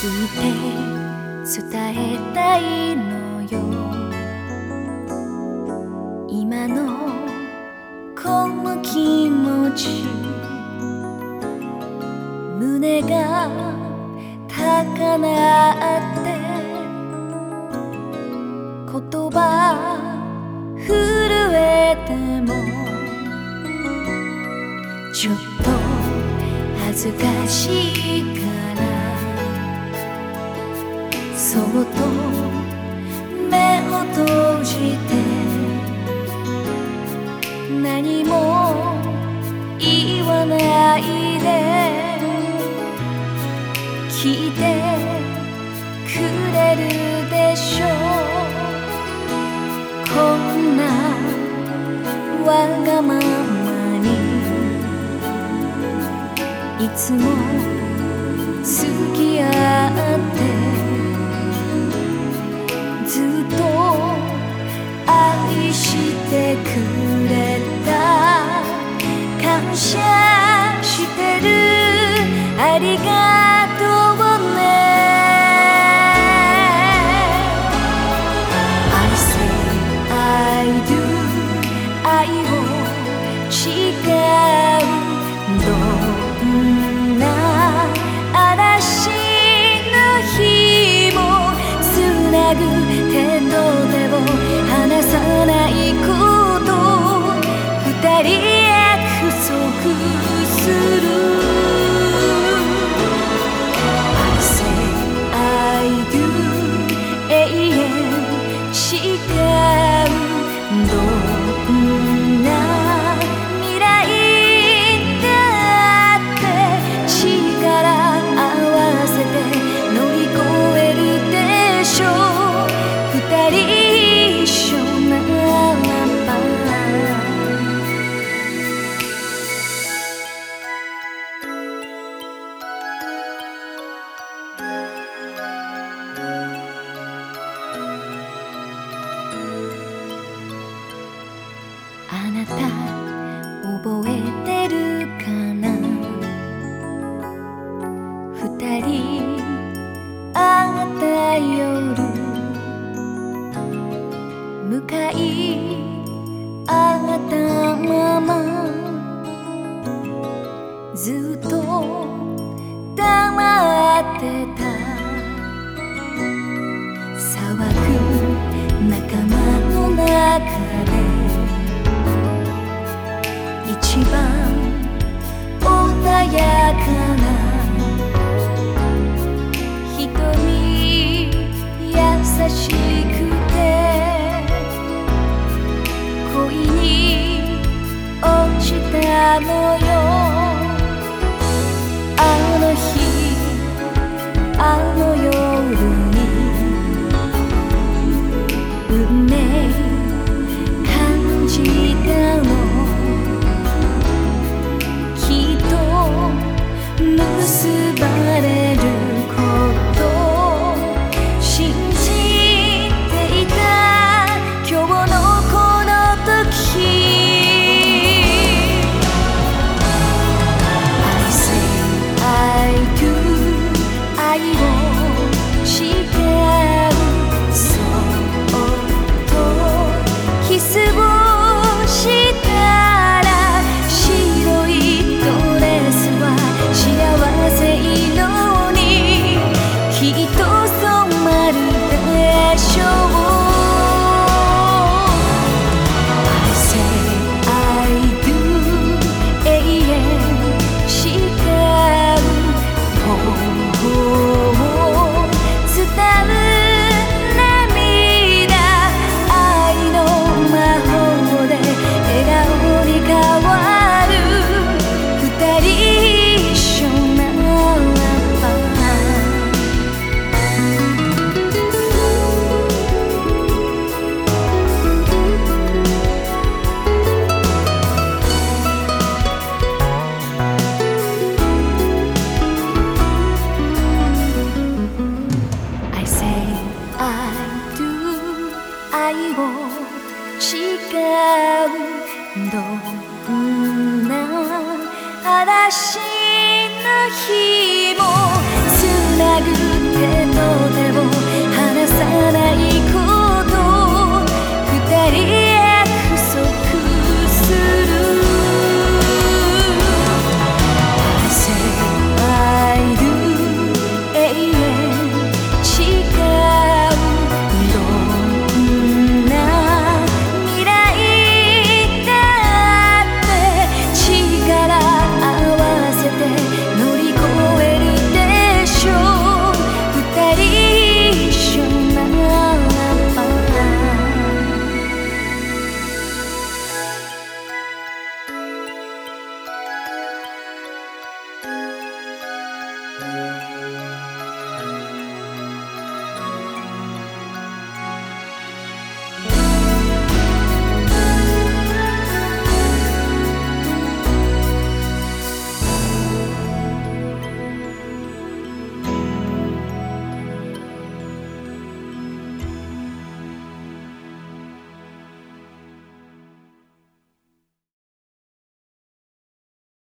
聞いて伝えたいのよ。今のこの気持ち。胸が高鳴って。言葉震えても。ちょっと恥ずかしい。そっと目を閉じて何も言わないで聞いてくれるでしょう。こんなわがままにいつも付き合って可。amor. machine.